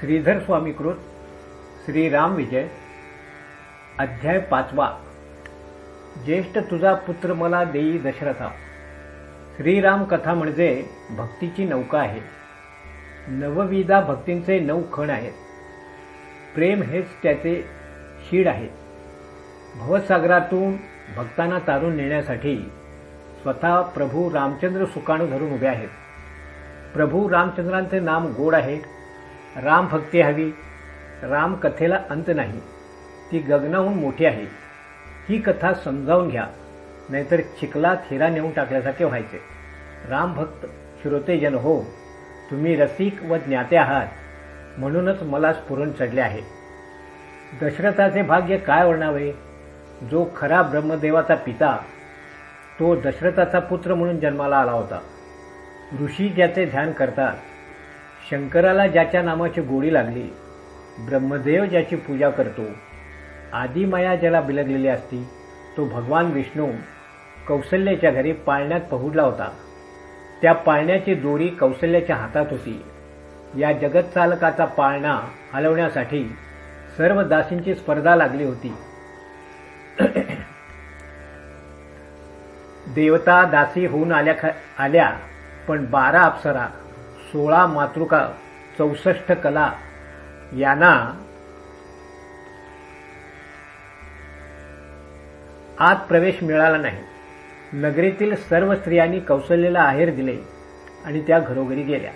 श्रीधर स्वामीकृत श्रीराम विजय अध्याय पाचवा. ज्येष्ठ तुझा पुत्र मला देई दशरथा. श्रीराम कथा म्हणजे भक्तीची नौका आहे. नवविधा भक्तींचे नऊ खण आहेत. प्रेम हेच त्याचे शीड आहे. भवसागरातून भक्तांना तारून नेण्यासाठी स्वतः प्रभू रामचंद्र सुकाणू धरून उभे आहेत. प्रभू रामचंद्रांचे नाम गोड आहे राम भक्ती हवी. राम कथेला अंत नाही. ती गगनाहून मोठी आहे. ही कथा समजावून घ्या. नाहीतर चिखलात हिरा नेऊन टाकल्यासारखे व्हायचे. रामभक्त श्रोते श्रोतेजन हो तुम्ही रसिक व ज्ञाते आहात. म्हणूनच मला स्फुरण चढले आहे. दशरथाचे भाग्य काय वर्णावे जो खरा ब्रह्मदेवाचा पिता तो दशरथाचा पुत्र म्हणून जन्माला आला होता. ऋषी ज्याचे ध्यान करतात शंकराला ज्याच्या नामाची गोडी लागली ब्रह्मदेव ज्याची पूजा करतो आदिमाया ज्याला बिलगलेली असती तो भगवान विष्णू कौशल्याच्या घरी पाळण्यात पहुडला होता. त्या पाळण्याची दोरी कौशल्याच्या हातात होती. या जगतचालकाचा पाळणा हलवण्यासाठी सर्व दासींची स्पर्धा लागली होती. देवता दासी होऊन आल्या आल्या पण बारा अप्सरा सोळा मातृका चौसष्ट कला यांना आत प्रवेश मिळाला नाही. नगरीतील सर्व स्त्रियांनी कौशल्याला आहेर दिले आणि त्या घरोघरी गेल्या.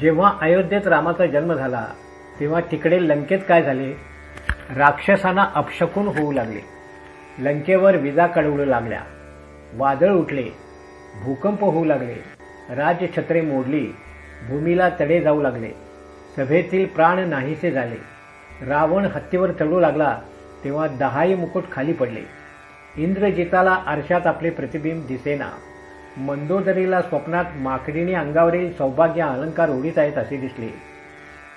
जेव्हा अयोध्येत रामाचा जन्म झाला तेव्हा तिकडे लंकेत काय झाले? राक्षसांना अपशकून होऊ लागले. लंकेवर विजा कडवू लागल्या. वादळ उठले. भूकंप होऊ लागले. राजछत्रे मोडली भूमीला तडे जाऊ लागले. सभेतील प्राण नाहीसे झाले. रावण हत्तीवर चढू लागला तेव्हा दहाही मुकुट खाली पडले. इंद्रजिताला आरशात आपले प्रतिबिंब दिसेना. मंदोदरीला स्वप्नात माकडीने अंगावरील सौभाग्य अलंकार उडीत आहेत असे दिसले.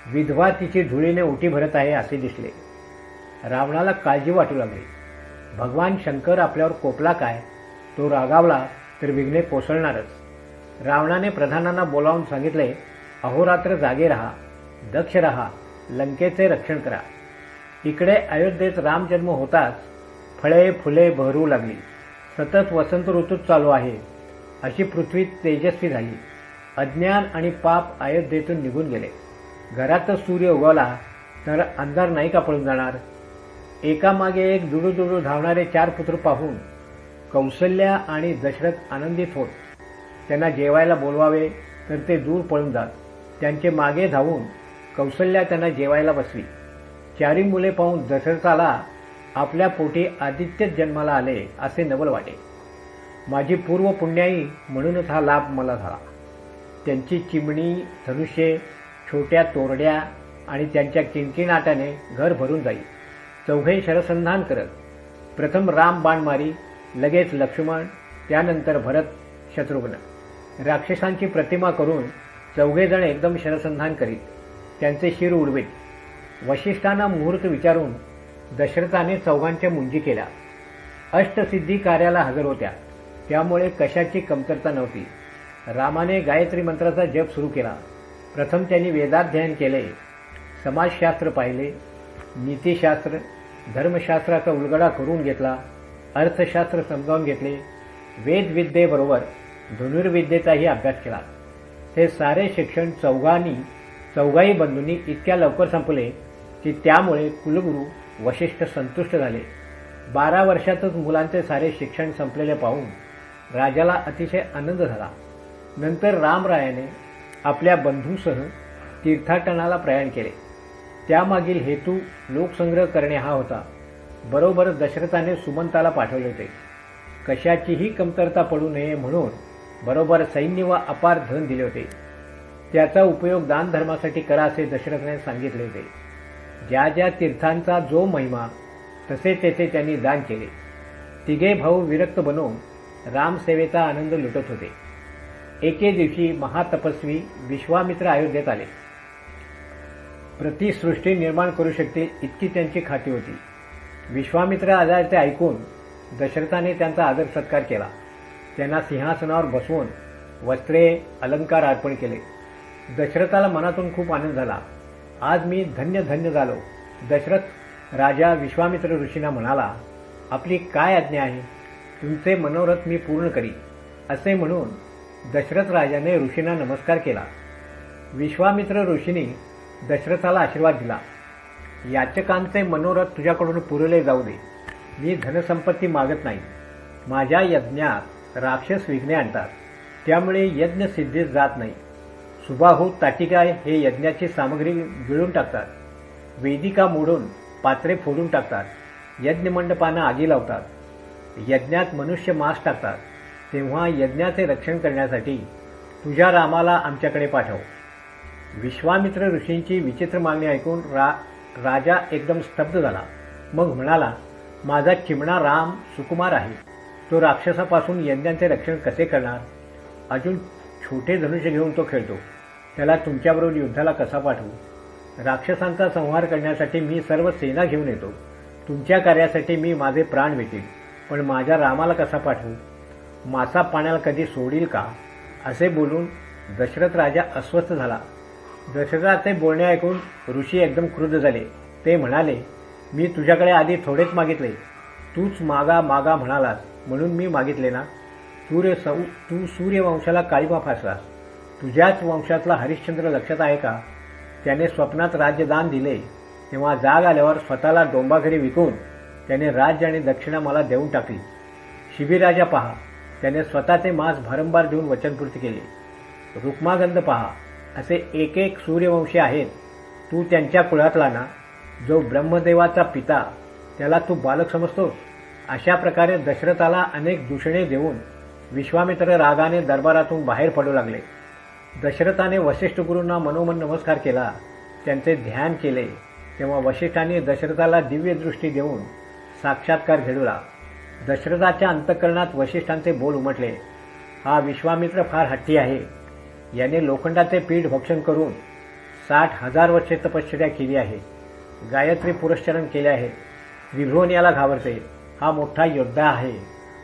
विधवा तिची धुळीने उटी भरत आहे असे दिसले. रावणाला काळजी वाटू लागली. भगवान शंकर आपल्यावर कोपला काय? तो रागावला तर विघ्ने कोसळणारच. रावणाने प्रधानांना बोलावून सांगितले अहोरात्र जागे रहा दक्ष रहा लंकेचे रक्षण करा. इकडे अयोध्येत रामजन्म होताच फळे फुले बहरू लागली. सतत वसंत ऋतू चालू आहे. अशी पृथ्वी तेजस्वी झाली. अज्ञान आणि पाप अयोध्येतून निघून गेले. घरातच सूर्य उगवला तर अंधार नाही का पळून जाणार? एकामागे एक दुडू दुडू धावणारे चार पुत्र पाहून कौशल्या आणि दशरथ आनंदित होत त्यांना जेवायला बोलवावे तर ते दूर पळून जात. त्यांचे मागे धावून कौशल्या त्यांना जेवायला बसवी. चारी मुले पाहून दशरथाला आपल्या पोटी आदित्यच जन्माला आले असे नवल वाटे. माझी पूर्व पुण्याई म्हणूनच हा लाभ मला झाला. त्यांची चिमणी धनुष्ये छोट्या तोरड्या आणि त्यांच्या किणकिणाटाने घर भरून जाई. चौघे शरसंधान करत. प्रथम राम बाण मारी लगेच लक्ष्मण त्यानंतर भरत शत्रुघ्न. राक्षसांची प्रतिमा करून चौघेजण एकदम शरसंधान करीत त्यांचे शिर उडवीत. वशिष्ठांना मुहूर्त विचारून दशरथाने चौघांच्या मुंजी केल्या. अष्टसिद्धी कार्याला हजर होत्या. त्यामुळे कशाची कमतरता नव्हती. रामाने गायत्री मंत्राचा जप सुरू केला. प्रथम त्यांनी वेदाध्ययन केले समाजशास्त्र पाहिले नीतिशास्त्र धर्मशास्त्राचा उलगडा करून घेतला अर्थशास्त्र समजावून घेतले वेदविद्येबरोबर धनुर्विद्येचाही अभ्यास केला. हे सारे शिक्षण चौघांनी चौघाही बंधूंनी इतक्या लवकर संपले की त्यामुळे कुलगुरू वशिष्ठ संतुष्ट झाले. बारा वर्षातच मुलांचे सारे शिक्षण संपलेले पाहून राजाला अतिशय आनंद झाला. नंतर रामरायाने आपल्या बंधूसह तीर्थाटनाला प्रयाण केले. त्यामागील हेतू लोकसंग्रह करणे हा होता. बरोबर दशरथाने सुमंताला पाठवले होते. कशाचीही कमतरता पडू नये म्हणून बरोबर सैन्य व अपार धन दिले होते. त्याचा उपयोग दानधर्मासाठी करा असे दशरथाने सांगितले होते. ज्या ज्या तीर्थांचा जो महिमा तसे तेथे त्यांनी दान केले. तिघे भाऊ विरक्त बनवून रामसेवेचा आनंद लुटत होते. एके दिवशी महातपस्वी विश्वामित्र अयोध्येत आले. प्रतिसृष्टी निर्माण करू शकते इतकी त्यांची खाती होती. विश्वामित्र आजार ते ऐकून दशरथाने त्यांचा आदर सत्कार केला. त्यांना सिंहासनावर बसवून वस्त्रे अलंकार अर्पण केले. दशरथाला मनातून खूप आनंद झाला. आज मी धन्य धन्य झालो. दशरथ राजा विश्वामित्र ऋषींना म्हणाला आपली काय आज्ञा आहे? तुमचे मनोरथ मी पूर्ण करी. असे म्हणून दशरथ राजाने ऋषींना नमस्कार केला. विश्वामित्र ऋषींनी दशरथाला आशीर्वाद दिला. याचकांचे मनोरथ तुझ्याकडून पुरवले जाऊ दे. मी धनसंपत्ती मागत नाही. माझ्या यज्ञात राक्षस विघ्ने आणतात. त्यामुळे यज्ञ सिद्धीस जात नाही. सुबाहू ताटिका हे यज्ञाची सामग्री गिळून टाकतात. वेदिका मोडून पात्रे फोडून टाकतात. यज्ञमंडपांना आगी लावतात. यज्ञात मनुष्य मांस टाकतात. तेव्हा यज्ञाचे रक्षण करण्यासाठी तुझ्या रामाला आमच्याकडे पाठव. विश्वामित्र ऋषींची विचित्र मागणी ऐकून रा राजा एकदम स्तब्ध झाला. मग म्हणाला माझा चिमणा राम सुकुमार आहे. तो राक्षसापासून यज्ञांचे रक्षण कसे करणार? अजून छोटे धनुष्य घेऊन तो खेळतो. त्याला तुमच्याबरोबर युद्धाला कसा पाठवू? राक्षसांचा संहार करण्यासाठी मी सर्व सेना घेऊन येतो. तुमच्या कार्यासाठी मी माझे प्राण वेतील पण माझ्या रामाला कसा पाठवू? मासा पाण्याला कधी सोडील का? असे बोलून दशरथ राजा अस्वस्थ झाला. दशरथाचे बोलणे ऐकून ऋषी एकदम क्रुद्ध झाले. ते म्हणाले मी तुझ्याकडे आधी थोडेच मागितले. तूच मागा मागा म्हणालास. म्हणून मी मागितले ना. सूर्य सौ तू सूर्यवंशाला काळीमा फासलास तुझ्याच वंशातला हरिश्चंद्र लक्षात आहे का? त्याने स्वप्नात राज्यदान दिले. तेव्हा जाग आल्यावर स्वतःला डोंबाघरी विकून त्याने राज्य आणि दक्षिणा मला देऊन टाकली. शिबिराजा पहा. त्याने स्वतःचे मांस भरंभार देऊन वचनपूर्ती केली. रुक्मागंध पहा. असे एक एक सूर्यवंशी आहेत. तू त्यांच्या कुळातला ना. जो ब्रह्मदेवाचा पिता त्याला तू बालक समजतोस? अशा प्रकारे दशरथाला अनेक दूषणे देऊन विश्वामित्र रागाने दरबारातून बाहेर पडू लागले. दशरथाने वशिष्ठ गुरूंना मनोमन नमस्कार केला. त्यांचे ध्यान केले. तेव्हा वशिष्ठाने दशरथाला दिव्य दृष्टी देऊन साक्षात्कार घडवला. दशरथाच्या अंतकरणात वशिष्ठांचे बोल उमटले. हा विश्वामित्र फार हट्टी आहे. याने लोखंडाचे पीठ भक्षण करून साठ हजार वर्षे तपश्चर्या केली आहे. गायत्री पुरस्चरण केले आहे. विभ्रोन याला घाबरते. हा मोठा योद्धा आहे.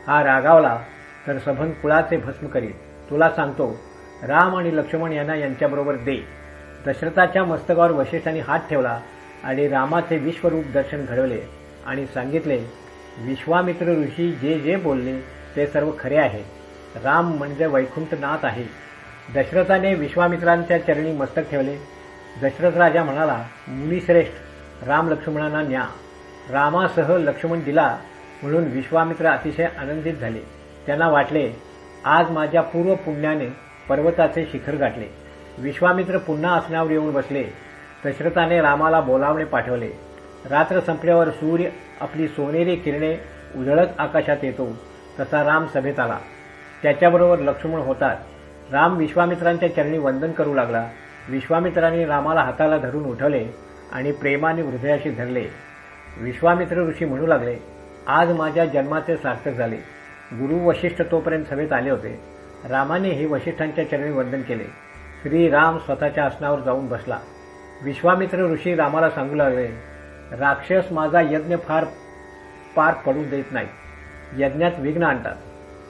हा रागावला तर सभन कुळाचे भस्म करील तुला सांगतो राम आणि लक्ष्मण यांना यांच्याबरोबर दे. दशरथाच्या मस्तकावर वशिष्ठांनी हात ठेवला आणि रामाचे विश्वरूप दर्शन घडवले आणि सांगितले विश्वामित्र ऋषी जे जे बोलले ते सर्व खरे आहे राम म्हणजे वैकुंठनाथ आहे. दशरथाने विश्वामित्रांच्या चरणी मस्तक ठेवले. दशरथ राजा म्हणाला मुनिश्रेष्ठ राम लक्ष्मणांना न्या. रामासह लक्ष्मण दिला म्हणून विश्वामित्र अतिशय आनंदित झाले. त्यांना वाटले आज माझ्या पूर्व पुण्याने पर्वताचे शिखर गाठले. विश्वामित्र पुन्हा आसनावर येऊन बसले. दशरथाने रामाला बोलावणे पाठवले. रात्र संपल्यावर सूर्य आपली सोनेरी किरणे उजळत आकाशात येतो तसा राम सभेत आला. त्याच्याबरोबर लक्ष्मण होतात. राम विश्वामित्रांच्या चरणी वंदन करू लागला. विश्वामित्रांनी रामाला हाताला धरून उठवले आणि प्रेमाने हृदयाशी धरले. विश्वामित्र ऋषी म्हणू लागले आज माझ्या जन्माचे सार्थक झाले. गुरु वशिष्ठ तोपर्यंत सभेत आले होते. रामाने हे वशिष्ठांच्या चरणी वंदन केले. श्री राम स्वतःच्या आसनावर जाऊन बसला. विश्वामित्र ऋषी रामाला सांगू लागले राक्षस माझा यज्ञ फार पार पडू देत नाही. यज्ञात विघ्न आणतात.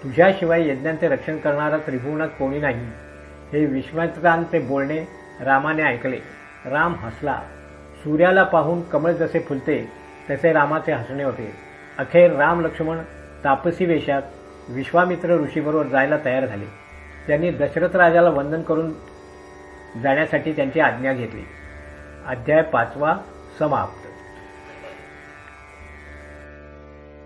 तुझ्याशिवाय यज्ञांचे रक्षण करणारा त्रिभुवनात कोणी नाही. हे विश्वामित्रांचे बोलणे रामाने ऐकले. राम हसला. सूर्याला पाहून कमळ जसे फुलते तसे रामाचे हसणे होते. अखेर राम लक्ष्मण तापसी वेशात विश्वामित्र ऋषीबरोबर जायला तयार झाले. त्यांनी दशरथ राजाला वंदन करून जाण्यासाठी त्यांची आज्ञा घेतली. अध्याय पाचवा समाप्त.